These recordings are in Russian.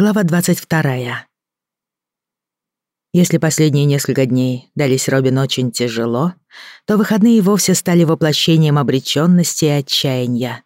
Глава 22. Если последние несколько дней дались Робин очень тяжело, то выходные вовсе стали воплощением обречённости и отчаяния.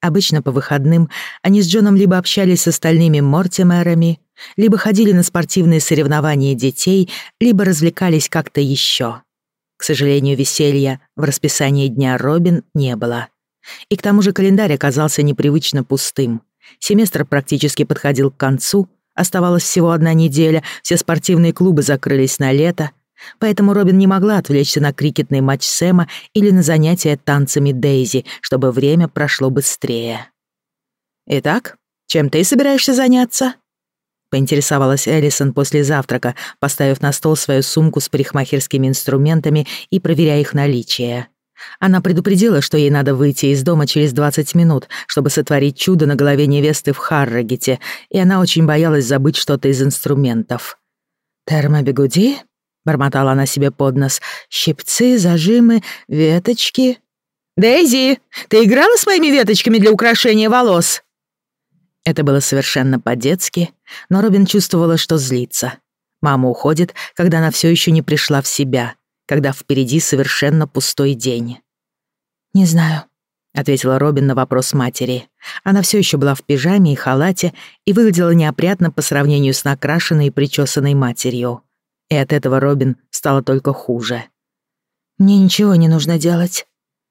Обычно по выходным они с Джоном либо общались с остальными Мортимерами, либо ходили на спортивные соревнования детей, либо развлекались как-то ещё. К сожалению, веселья в расписании дня Робин не было. И к тому же календарь оказался непривычно пустым — Семестр практически подходил к концу, оставалась всего одна неделя, все спортивные клубы закрылись на лето, поэтому Робин не могла отвлечься на крикетный матч Сэма или на занятия танцами Дейзи, чтобы время прошло быстрее. «Итак, чем ты собираешься заняться?» поинтересовалась Эллисон после завтрака, поставив на стол свою сумку с парикмахерскими инструментами и проверяя их наличие. Она предупредила, что ей надо выйти из дома через 20 минут, чтобы сотворить чудо на голове невесты в Харрогете, и она очень боялась забыть что-то из инструментов. «Термобегуди?» — бормотала она себе под нос. «Щипцы, зажимы, веточки...» «Дейзи, ты играла с моими веточками для украшения волос?» Это было совершенно по-детски, но Робин чувствовала, что злится. Мама уходит, когда она все еще не пришла в себя — когда впереди совершенно пустой день. «Не знаю», — ответила Робин на вопрос матери. Она все еще была в пижаме и халате и выглядела неопрятно по сравнению с накрашенной и причесанной матерью. И от этого Робин стало только хуже. «Мне ничего не нужно делать.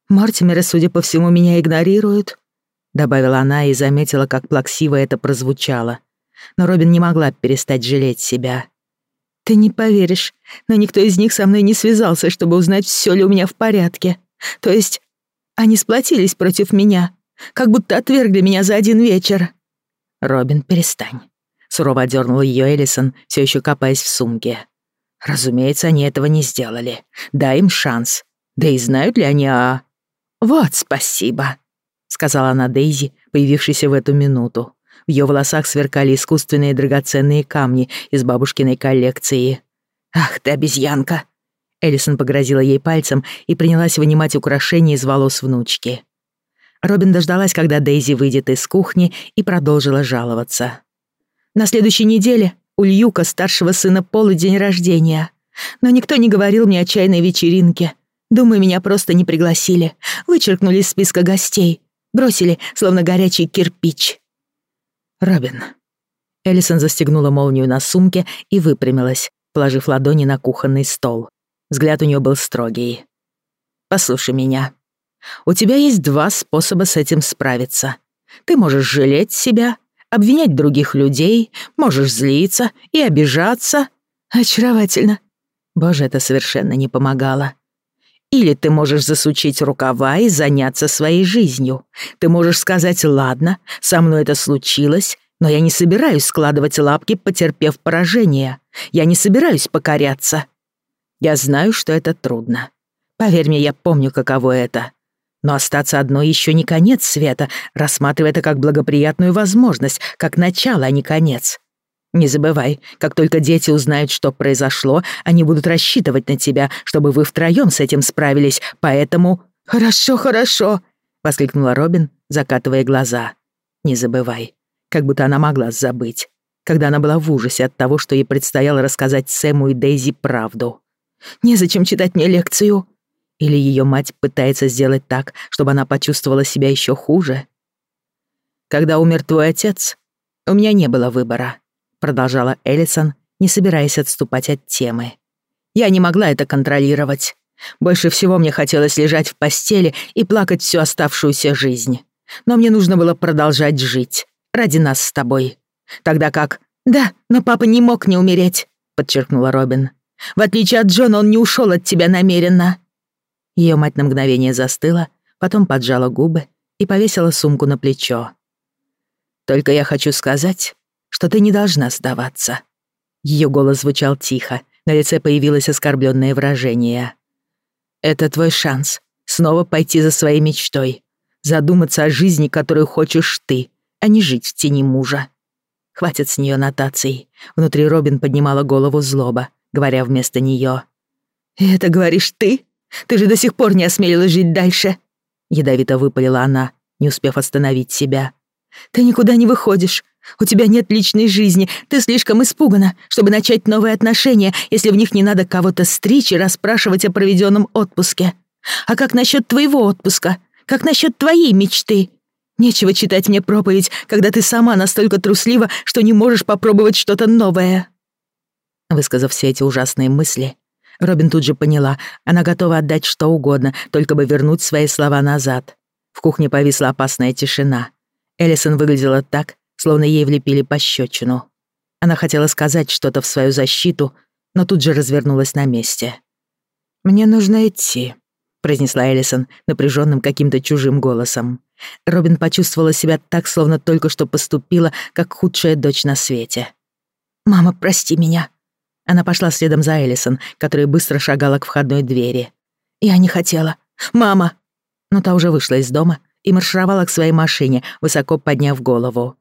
Мортимеры, судя по всему, меня игнорируют», — добавила она и заметила, как плаксиво это прозвучало. Но Робин не могла перестать жалеть себя. Ты не поверишь, но никто из них со мной не связался, чтобы узнать, все ли у меня в порядке. То есть они сплотились против меня, как будто отвергли меня за один вечер. Робин, перестань. Сурово одернула ее Эллисон, все еще копаясь в сумке. Разумеется, они этого не сделали. Дай им шанс. Да и знают ли они о... Вот спасибо, сказала она Дейзи, появившейся в эту минуту. В ее волосах сверкали искусственные драгоценные камни из бабушкиной коллекции. «Ах ты, обезьянка!» Эллисон погрозила ей пальцем и принялась вынимать украшения из волос внучки. Робин дождалась, когда Дейзи выйдет из кухни, и продолжила жаловаться. «На следующей неделе у Льюка, старшего сына Пола, день рождения. Но никто не говорил мне о чайной вечеринке. Думаю, меня просто не пригласили. Вычеркнули из списка гостей. Бросили, словно горячий кирпич. Робин». Эллисон застегнула молнию на сумке и выпрямилась, положив ладони на кухонный стол. Взгляд у нее был строгий. «Послушай меня. У тебя есть два способа с этим справиться. Ты можешь жалеть себя, обвинять других людей, можешь злиться и обижаться. Очаровательно. Боже, это совершенно не помогало. Или ты можешь засучить рукава и заняться своей жизнью. Ты можешь сказать «Ладно, со мной это случилось, но я не собираюсь складывать лапки, потерпев поражение. Я не собираюсь покоряться. Я знаю, что это трудно. Поверь мне, я помню, каково это. Но остаться одной еще не конец света, рассматривая это как благоприятную возможность, как начало, а не конец. Не забывай, как только дети узнают, что произошло, они будут рассчитывать на тебя, чтобы вы втроём с этим справились, поэтому...» «Хорошо, хорошо!» — воскликнула Робин, закатывая глаза. «Не забывай, как будто она могла забыть, когда она была в ужасе от того, что ей предстояло рассказать Сэму и Дейзи правду. Незачем читать мне лекцию!» Или ее мать пытается сделать так, чтобы она почувствовала себя еще хуже? «Когда умер твой отец, у меня не было выбора», продолжала Эллисон, не собираясь отступать от темы. Я не могла это контролировать. Больше всего мне хотелось лежать в постели и плакать всю оставшуюся жизнь. Но мне нужно было продолжать жить. Ради нас с тобой. Тогда как... Да, но папа не мог не умереть, подчеркнула Робин. В отличие от Джона, он не ушел от тебя намеренно. Ее мать на мгновение застыла, потом поджала губы и повесила сумку на плечо. Только я хочу сказать, что ты не должна сдаваться». Ее голос звучал тихо, на лице появилось оскорбленное выражение. «Это твой шанс снова пойти за своей мечтой, задуматься о жизни, которую хочешь ты, а не жить в тени мужа». Хватит с нее нотаций. Внутри Робин поднимала голову злоба, говоря вместо нее. это говоришь ты? Ты же до сих пор не осмелилась жить дальше!» Ядовито выпалила она, не успев остановить себя. Ты никуда не выходишь. У тебя нет личной жизни. Ты слишком испугана, чтобы начать новые отношения, если в них не надо кого-то стричь и расспрашивать о проведенном отпуске. А как насчет твоего отпуска? Как насчет твоей мечты? Нечего читать мне проповедь, когда ты сама настолько труслива, что не можешь попробовать что-то новое». Высказав все эти ужасные мысли, Робин тут же поняла, она готова отдать что угодно, только бы вернуть свои слова назад. В кухне повисла опасная тишина. Эллисон выглядела так, словно ей влепили пощечину. Она хотела сказать что-то в свою защиту, но тут же развернулась на месте. «Мне нужно идти», — произнесла Эллисон напряженным каким-то чужим голосом. Робин почувствовала себя так, словно только что поступила, как худшая дочь на свете. «Мама, прости меня». Она пошла следом за Эллисон, которая быстро шагала к входной двери. «Я не хотела. Мама!» Но та уже вышла из дома и маршировала к своей машине, высоко подняв голову.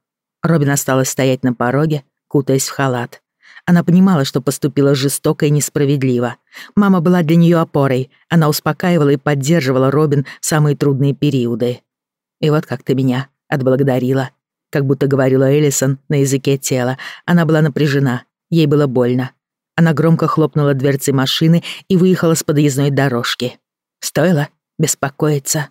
Робин осталась стоять на пороге, кутаясь в халат. Она понимала, что поступила жестоко и несправедливо. Мама была для нее опорой. Она успокаивала и поддерживала Робин в самые трудные периоды. И вот как ты меня отблагодарила. Как будто говорила Эллисон на языке тела. Она была напряжена. Ей было больно. Она громко хлопнула дверцей машины и выехала с подъездной дорожки. Стоило беспокоиться.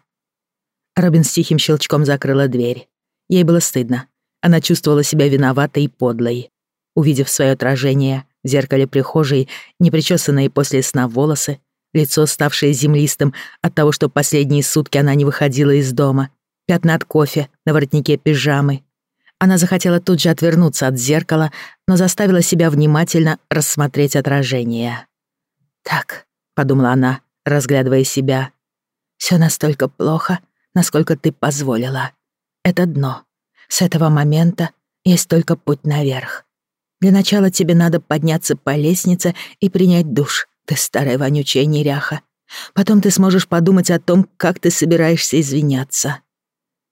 Робин с тихим щелчком закрыла дверь. Ей было стыдно. Она чувствовала себя виноватой и подлой. Увидев свое отражение в зеркале прихожей, непричесанные после сна волосы, лицо, ставшее землистым от того, что последние сутки она не выходила из дома, пятна от кофе на воротнике пижамы. Она захотела тут же отвернуться от зеркала, но заставила себя внимательно рассмотреть отражение. «Так», — подумала она, разглядывая себя, — «всё настолько плохо, насколько ты позволила. Это дно. С этого момента есть только путь наверх. Для начала тебе надо подняться по лестнице и принять душ, ты старая вонючая неряха. Потом ты сможешь подумать о том, как ты собираешься извиняться.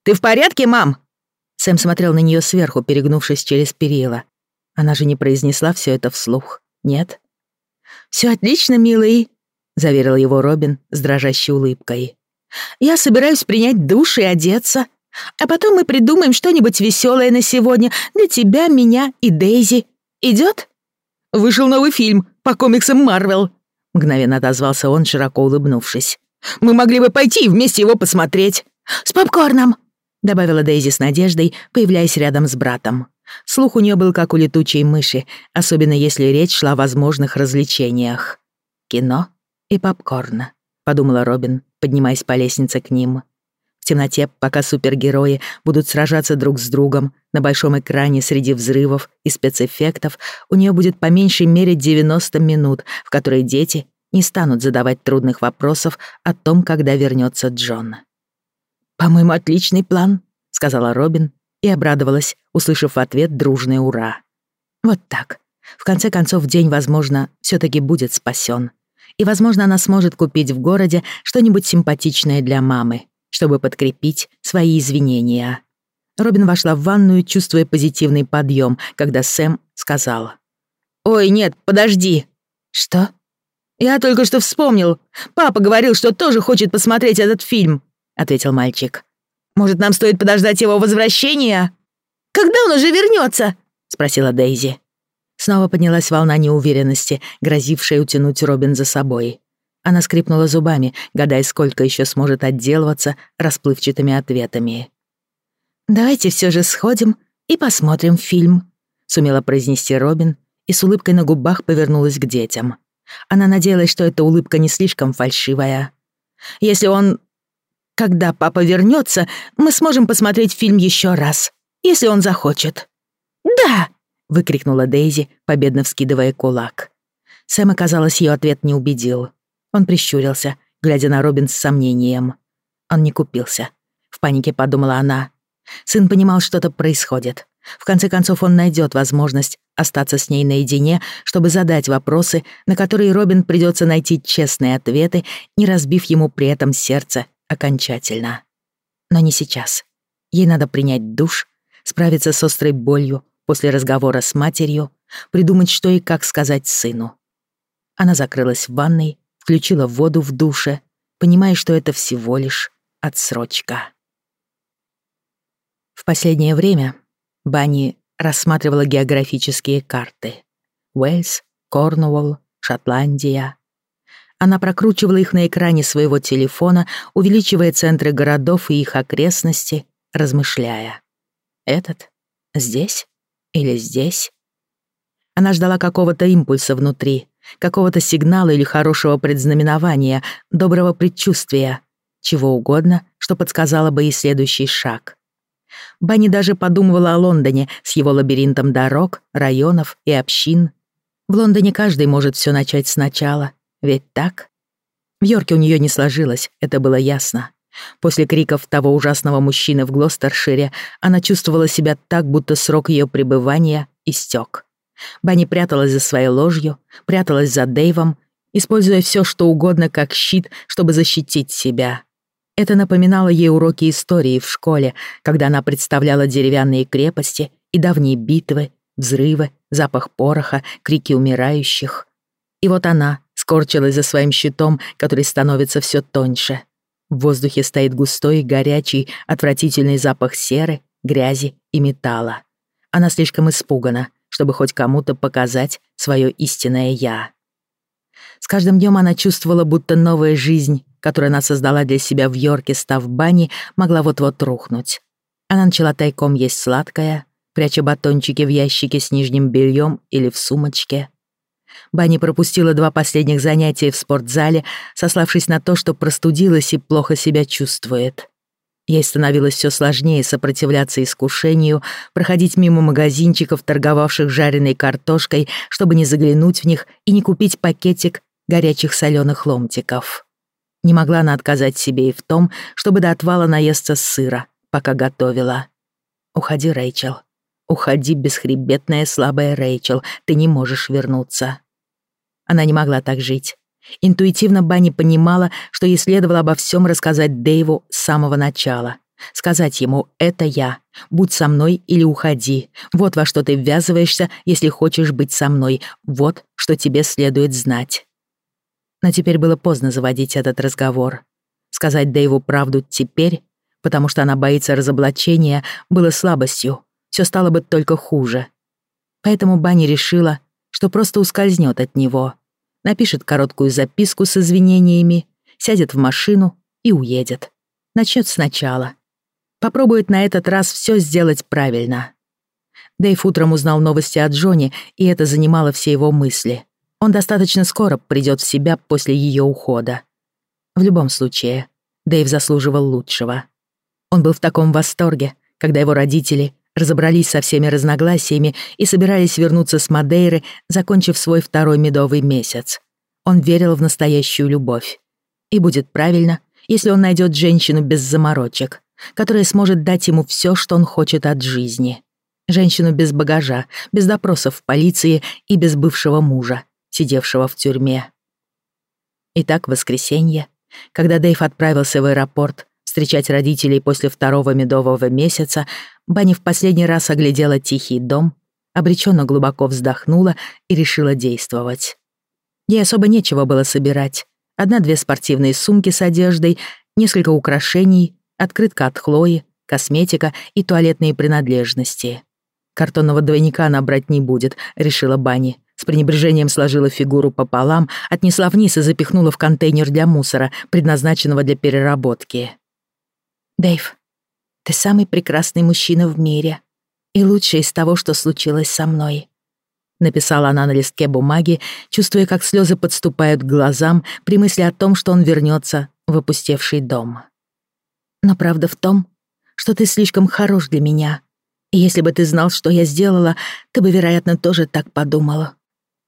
«Ты в порядке, мам?» Сэм смотрел на нее сверху, перегнувшись через перила. Она же не произнесла все это вслух. Нет? Все отлично, милый», — заверил его Робин с дрожащей улыбкой. «Я собираюсь принять душ и одеться. А потом мы придумаем что-нибудь веселое на сегодня для тебя, меня и Дейзи. Идет? Вышел новый фильм по комиксам Марвел. Мгновенно отозвался он, широко улыбнувшись. Мы могли бы пойти и вместе его посмотреть. С попкорном, добавила Дейзи с надеждой, появляясь рядом с братом. Слух у нее был как у летучей мыши, особенно если речь шла о возможных развлечениях. Кино и попкорн, подумала Робин, поднимаясь по лестнице к ним. В темноте, пока супергерои будут сражаться друг с другом, на большом экране среди взрывов и спецэффектов, у нее будет по меньшей мере 90 минут, в которые дети не станут задавать трудных вопросов о том, когда вернется Джон. «По-моему, отличный план», — сказала Робин и обрадовалась, услышав в ответ дружный «Ура!». Вот так. В конце концов, день, возможно, все таки будет спасен. И, возможно, она сможет купить в городе что-нибудь симпатичное для мамы, чтобы подкрепить свои извинения. Робин вошла в ванную, чувствуя позитивный подъем, когда Сэм сказал. «Ой, нет, подожди». «Что?» «Я только что вспомнил. Папа говорил, что тоже хочет посмотреть этот фильм», — ответил мальчик. «Может, нам стоит подождать его возвращения?» «Когда он уже вернется? спросила Дейзи. Снова поднялась волна неуверенности, грозившая утянуть Робин за собой. Она скрипнула зубами, гадая, сколько еще сможет отделываться расплывчатыми ответами. «Давайте все же сходим и посмотрим фильм», — сумела произнести Робин и с улыбкой на губах повернулась к детям. Она надеялась, что эта улыбка не слишком фальшивая. «Если он... Когда папа вернется, мы сможем посмотреть фильм еще раз, если он захочет». «Да!» — выкрикнула Дейзи, победно вскидывая кулак. Сэм, оказалось, ее ответ не убедил. Он прищурился, глядя на Робин с сомнением. Он не купился. В панике подумала она. Сын понимал, что-то происходит. В конце концов, он найдет возможность остаться с ней наедине, чтобы задать вопросы, на которые Робин придется найти честные ответы, не разбив ему при этом сердце окончательно. Но не сейчас. Ей надо принять душ, справиться с острой болью после разговора с матерью, придумать, что и как сказать сыну. Она закрылась в ванной, включила воду в душе, понимая, что это всего лишь отсрочка. В последнее время Банни рассматривала географические карты. Уэльс, Корнуолл, Шотландия. Она прокручивала их на экране своего телефона, увеличивая центры городов и их окрестности, размышляя. Этот? Здесь? Или здесь? Она ждала какого-то импульса внутри, какого-то сигнала или хорошего предзнаменования, доброго предчувствия, чего угодно, что подсказало бы ей следующий шаг. Банни даже подумывала о Лондоне с его лабиринтом дорог, районов и общин. В Лондоне каждый может все начать сначала, ведь так? В Йорке у нее не сложилось, это было ясно. После криков того ужасного мужчины в Глостершире она чувствовала себя так, будто срок ее пребывания истек. Банни пряталась за своей ложью, пряталась за Дэйвом, используя все, что угодно как щит, чтобы защитить себя. Это напоминало ей уроки истории в школе, когда она представляла деревянные крепости и давние битвы, взрывы, запах пороха, крики умирающих. И вот она скорчилась за своим щитом, который становится все тоньше. В воздухе стоит густой, горячий, отвратительный запах серы, грязи и металла. Она слишком испугана, чтобы хоть кому-то показать свое истинное «я». С каждым днем она чувствовала, будто новая жизнь которую она создала для себя в Йорке, став бани, могла вот-вот рухнуть. Она начала тайком есть сладкое, пряча батончики в ящике с нижним бельем или в сумочке. Банни пропустила два последних занятия в спортзале, сославшись на то, что простудилась и плохо себя чувствует. Ей становилось все сложнее сопротивляться искушению, проходить мимо магазинчиков, торговавших жареной картошкой, чтобы не заглянуть в них и не купить пакетик горячих соленых ломтиков. Не могла она отказать себе и в том, чтобы до отвала наесться сыра, пока готовила. «Уходи, Рэйчел. Уходи, бесхребетная слабая Рэйчел. Ты не можешь вернуться». Она не могла так жить. Интуитивно Банни понимала, что ей следовало обо всем рассказать Дэйву с самого начала. Сказать ему «это я, будь со мной или уходи, вот во что ты ввязываешься, если хочешь быть со мной, вот что тебе следует знать». Но теперь было поздно заводить этот разговор. Сказать Дэйву правду теперь, потому что она боится разоблачения, было слабостью. Все стало бы только хуже. Поэтому Банни решила, что просто ускользнет от него. Напишет короткую записку с извинениями, сядет в машину и уедет. Начнет сначала. Попробует на этот раз все сделать правильно. Дэйв утром узнал новости от Джонни, и это занимало все его мысли. Он достаточно скоро придет в себя после ее ухода. В любом случае, Дэйв заслуживал лучшего. Он был в таком восторге, когда его родители разобрались со всеми разногласиями и собирались вернуться с Мадейры, закончив свой второй медовый месяц. Он верил в настоящую любовь. И будет правильно, если он найдет женщину без заморочек, которая сможет дать ему все, что он хочет от жизни. Женщину без багажа, без допросов в полиции и без бывшего мужа, сидевшего в тюрьме. Итак, воскресенье, когда Дэйв отправился в аэропорт встречать родителей после второго медового месяца, Банни в последний раз оглядела тихий дом, обреченно глубоко вздохнула и решила действовать. Ей особо нечего было собирать. Одна-две спортивные сумки с одеждой, несколько украшений, открытка от Хлои, косметика и туалетные принадлежности. Картонного двойника она брать не будет, решила Банни. С пренебрежением сложила фигуру пополам, отнесла вниз и запихнула в контейнер для мусора, предназначенного для переработки. «Дэйв, ты самый прекрасный мужчина в мире и лучший из того, что случилось со мной», написала она на листке бумаги, чувствуя, как слезы подступают к глазам при мысли о том, что он вернется в опустевший дом. «Но правда в том, что ты слишком хорош для меня, и если бы ты знал, что я сделала, ты бы, вероятно, тоже так подумала.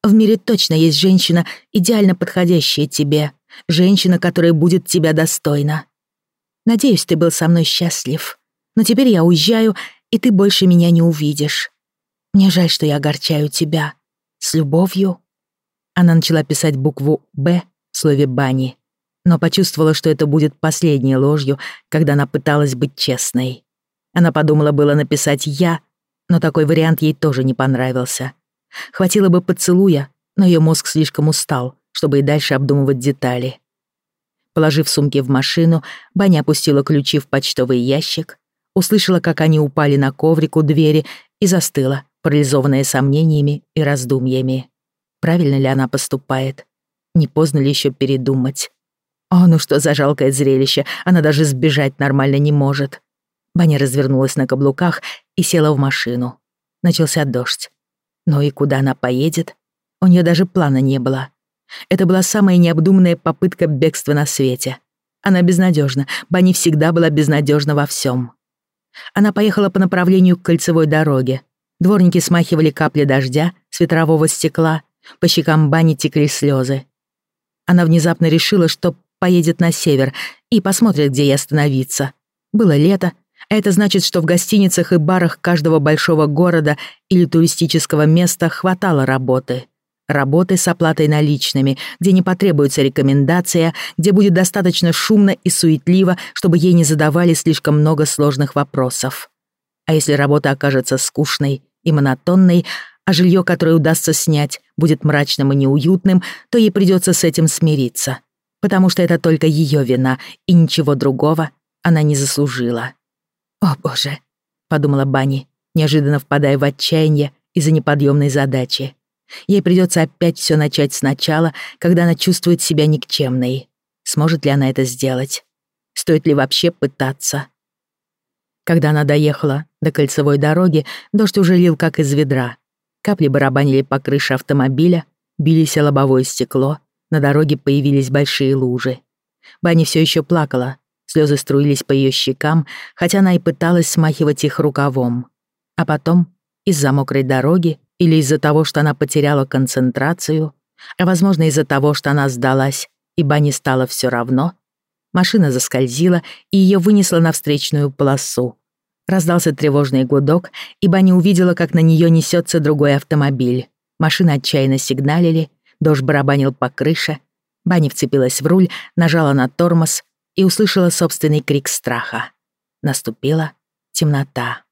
В мире точно есть женщина, идеально подходящая тебе. Женщина, которая будет тебя достойна. Надеюсь, ты был со мной счастлив. Но теперь я уезжаю, и ты больше меня не увидишь. Мне жаль, что я огорчаю тебя. С любовью». Она начала писать букву «Б» в слове «бани», но почувствовала, что это будет последней ложью, когда она пыталась быть честной. Она подумала было написать «я», но такой вариант ей тоже не понравился. Хватило бы поцелуя, но ее мозг слишком устал, чтобы и дальше обдумывать детали. Положив сумки в машину, Баня опустила ключи в почтовый ящик, услышала, как они упали на коврик у двери и застыла, парализованная сомнениями и раздумьями. Правильно ли она поступает? Не поздно ли еще передумать? О, ну что за жалкое зрелище, она даже сбежать нормально не может. Баня развернулась на каблуках и села в машину. Начался дождь. Но и куда она поедет? У нее даже плана не было. Это была самая необдуманная попытка бегства на свете. Она безнадежна. Банни всегда была безнадежна во всем. Она поехала по направлению к кольцевой дороге. Дворники смахивали капли дождя с ветрового стекла, по щекам Бани текли слезы. Она внезапно решила, что поедет на север и посмотрит, где ей остановиться. Было лето, а это значит, что в гостиницах и барах каждого большого города или туристического места хватало работы. Работы с оплатой наличными, где не потребуется рекомендация, где будет достаточно шумно и суетливо, чтобы ей не задавали слишком много сложных вопросов. А если работа окажется скучной и монотонной, а жилье, которое удастся снять, будет мрачным и неуютным, то ей придется с этим смириться, потому что это только ее вина, и ничего другого она не заслужила. «О, боже», — подумала Банни, неожиданно впадая в отчаяние из-за неподъемной задачи. Ей придется опять все начать сначала, когда она чувствует себя никчемной. Сможет ли она это сделать? Стоит ли вообще пытаться? Когда она доехала до кольцевой дороги, дождь уже лил как из ведра. Капли барабанили по крыше автомобиля, бились о лобовое стекло, на дороге появились большие лужи. Банни все еще плакала, слезы струились по ее щекам, хотя она и пыталась смахивать их рукавом. А потом, из-за мокрой дороги или из-за того, что она потеряла концентрацию, а возможно из-за того, что она сдалась, и Банни стало все равно, машина заскользила и ее вынесло на встречную полосу. Раздался тревожный гудок, и Банни увидела, как на нее несется другой автомобиль. Машины отчаянно сигналили, дождь барабанил по крыше. Банни вцепилась в руль, нажала на тормоз и услышала собственный крик страха. Наступила темнота.